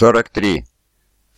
43.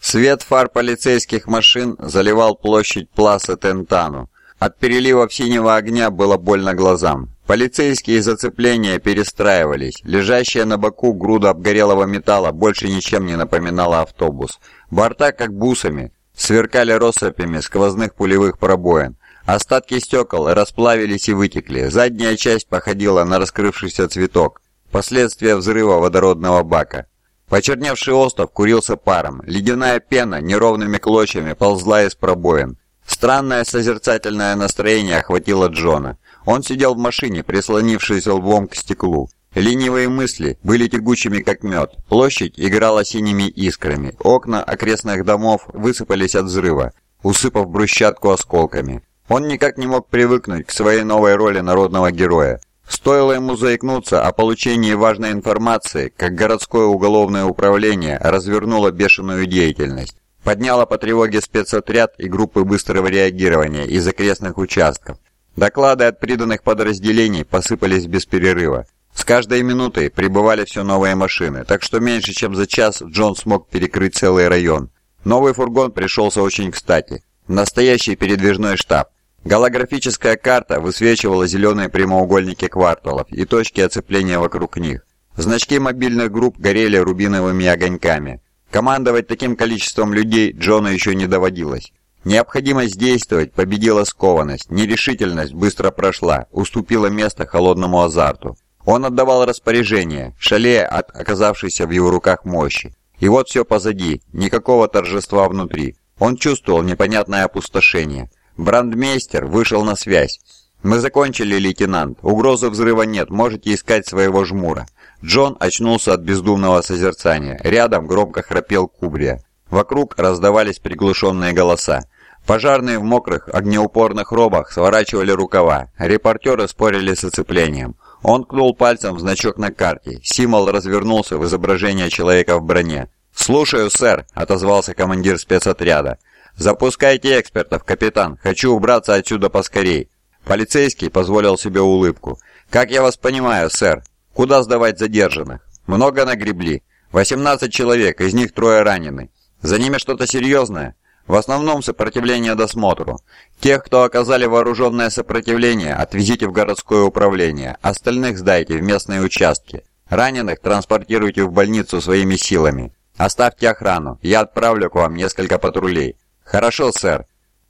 Свет фар полицейских машин заливал площадь Пласа Тентану. От переливов синего огня было больно глазам. Полицейские зацепления перестраивались. Лежащая на боку груда обгорелого металла больше ничем не напоминала автобус. Борта, как бусами, сверкали россыпями сквозных пулевых пробоин. Остатки стекол расплавились и вытекли. Задняя часть походила на раскрывшийся цветок. Последствия взрыва водородного бака. Почерневший остров курился паром, ледяная пена неровными клочьями ползла из пробоин. Странное созерцательное настроение охватило Джона. Он сидел в машине, прислонившись лбом к стеклу. Ленивые мысли были тягучими, как мед. Площадь играла синими искрами. Окна окрестных домов высыпались от взрыва, усыпав брусчатку осколками. Он никак не мог привыкнуть к своей новой роли народного героя. Стоило ему заикнуться о получении важной информации, как городское уголовное управление развернуло бешеную деятельность. Подняло по тревоге спецотряд и группы быстрого реагирования из окрестных участков. Доклады от приданных подразделений посыпались без перерыва. С каждой минутой прибывали все новые машины, так что меньше чем за час Джон смог перекрыть целый район. Новый фургон пришелся очень кстати. Настоящий передвижной штаб. Голографическая карта высвечивала зеленые прямоугольники кварталов и точки оцепления вокруг них. Значки мобильных групп горели рубиновыми огоньками. Командовать таким количеством людей Джону еще не доводилось. Необходимость действовать победила скованность, нерешительность быстро прошла, уступила место холодному азарту. Он отдавал распоряжение, шалея от оказавшейся в его руках мощи. И вот все позади, никакого торжества внутри. Он чувствовал непонятное опустошение – Брандмейстер вышел на связь. «Мы закончили, лейтенант. Угрозы взрыва нет, можете искать своего жмура». Джон очнулся от бездумного созерцания. Рядом громко храпел Кубрия. Вокруг раздавались приглушенные голоса. Пожарные в мокрых, огнеупорных робах сворачивали рукава. Репортеры спорили с оцеплением. Он кнул пальцем в значок на карте. Символ развернулся в изображение человека в броне. «Слушаю, сэр», — отозвался командир спецотряда. «Запускайте экспертов, капитан. Хочу убраться отсюда поскорей». Полицейский позволил себе улыбку. «Как я вас понимаю, сэр? Куда сдавать задержанных? Много нагребли. 18 человек, из них трое ранены. За ними что-то серьезное?» В основном сопротивление досмотру. Тех, кто оказали вооруженное сопротивление, отвезите в городское управление, остальных сдайте в местные участки. Раненых транспортируйте в больницу своими силами. Оставьте охрану, я отправлю к вам несколько патрулей. «Хорошо, сэр».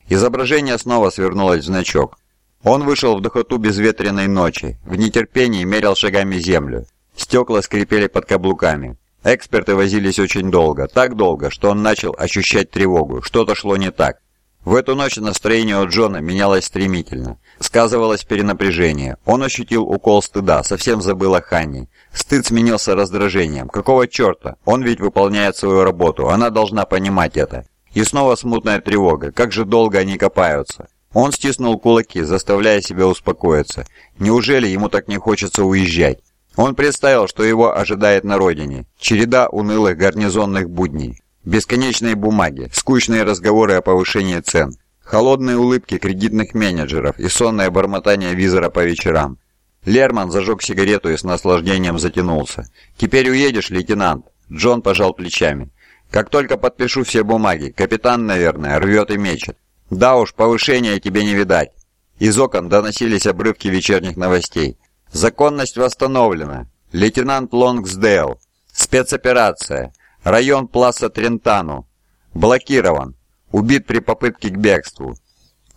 Изображение снова свернулось в значок. Он вышел в духоту безветренной ночи, в нетерпении мерил шагами землю. Стекла скрипели под каблуками. Эксперты возились очень долго, так долго, что он начал ощущать тревогу, что-то шло не так. В эту ночь настроение у Джона менялось стремительно. Сказывалось перенапряжение. Он ощутил укол стыда, совсем забыл о Ханне. Стыд сменился раздражением. Какого черта? Он ведь выполняет свою работу, она должна понимать это. И снова смутная тревога. Как же долго они копаются? Он стиснул кулаки, заставляя себя успокоиться. Неужели ему так не хочется уезжать? Он представил, что его ожидает на родине. Череда унылых гарнизонных будней. Бесконечные бумаги, скучные разговоры о повышении цен, холодные улыбки кредитных менеджеров и сонное бормотание визора по вечерам. Лерман зажег сигарету и с наслаждением затянулся. «Теперь уедешь, лейтенант?» Джон пожал плечами. Как только подпишу все бумаги, капитан, наверное, рвет и мечет. Да уж, повышения тебе не видать. Из окон доносились обрывки вечерних новостей. Законность восстановлена. Лейтенант Лонгсдейл. Спецоперация. Район Пласа Трентану. Блокирован. Убит при попытке к бегству.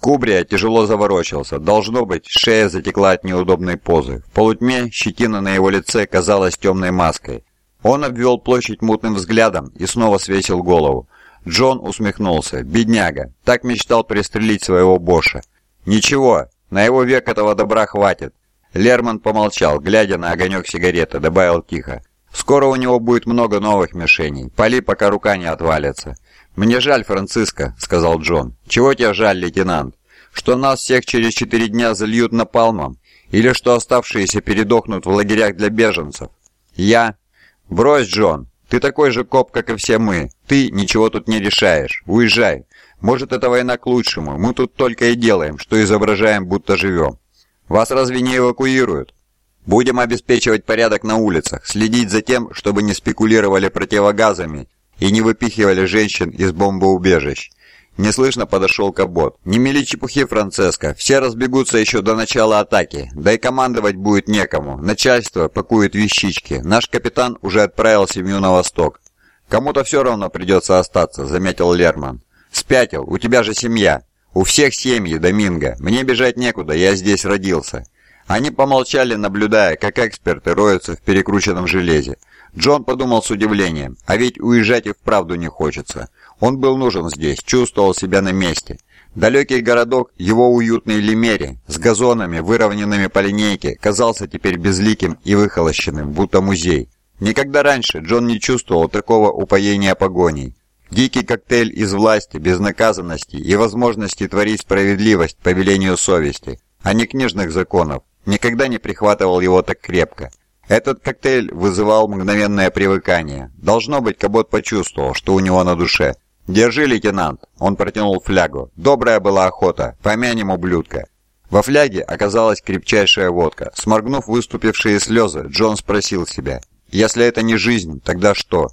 Кубрия тяжело заворочился. Должно быть, шея затекла от неудобной позы. В полутьме щетина на его лице казалась темной маской. Он обвел площадь мутным взглядом и снова свесил голову. Джон усмехнулся. «Бедняга! Так мечтал пристрелить своего Боша!» «Ничего, на его век этого добра хватит!» Лерман помолчал, глядя на огонек сигареты, добавил тихо. «Скоро у него будет много новых мишеней. Пали, пока рука не отвалится». «Мне жаль, Франциско», — сказал Джон. «Чего тебе жаль, лейтенант? Что нас всех через четыре дня зальют напалмом? Или что оставшиеся передохнут в лагерях для беженцев?» «Я...» «Брось, Джон, ты такой же коп, как и все мы. Ты ничего тут не решаешь. Уезжай. Может, это война к лучшему. Мы тут только и делаем, что изображаем, будто живем. Вас разве не эвакуируют? Будем обеспечивать порядок на улицах, следить за тем, чтобы не спекулировали противогазами и не выпихивали женщин из бомбоубежищ. Неслышно подошел Кабот. «Не мели чепухи, Франциско. Все разбегутся еще до начала атаки. Да и командовать будет некому. Начальство пакует вещички. Наш капитан уже отправил семью на восток. Кому-то все равно придется остаться», — заметил Лерман. «Спятил. У тебя же семья. У всех семьи, Доминго. Мне бежать некуда. Я здесь родился». Они помолчали, наблюдая, как эксперты роются в перекрученном железе. Джон подумал с удивлением, а ведь уезжать и вправду не хочется. Он был нужен здесь, чувствовал себя на месте. Далекий городок, его уютный Лимери, с газонами, выровненными по линейке, казался теперь безликим и выхолощенным, будто музей. Никогда раньше Джон не чувствовал такого упоения погоней. Дикий коктейль из власти, безнаказанности и возможности творить справедливость по велению совести, а не книжных законов, никогда не прихватывал его так крепко. Этот коктейль вызывал мгновенное привыкание. Должно быть, Кабот почувствовал, что у него на душе. «Держи, лейтенант!» Он протянул флягу. «Добрая была охота. Помянем ублюдка». Во фляге оказалась крепчайшая водка. Сморгнув выступившие слезы, Джон спросил себя. «Если это не жизнь, тогда что?»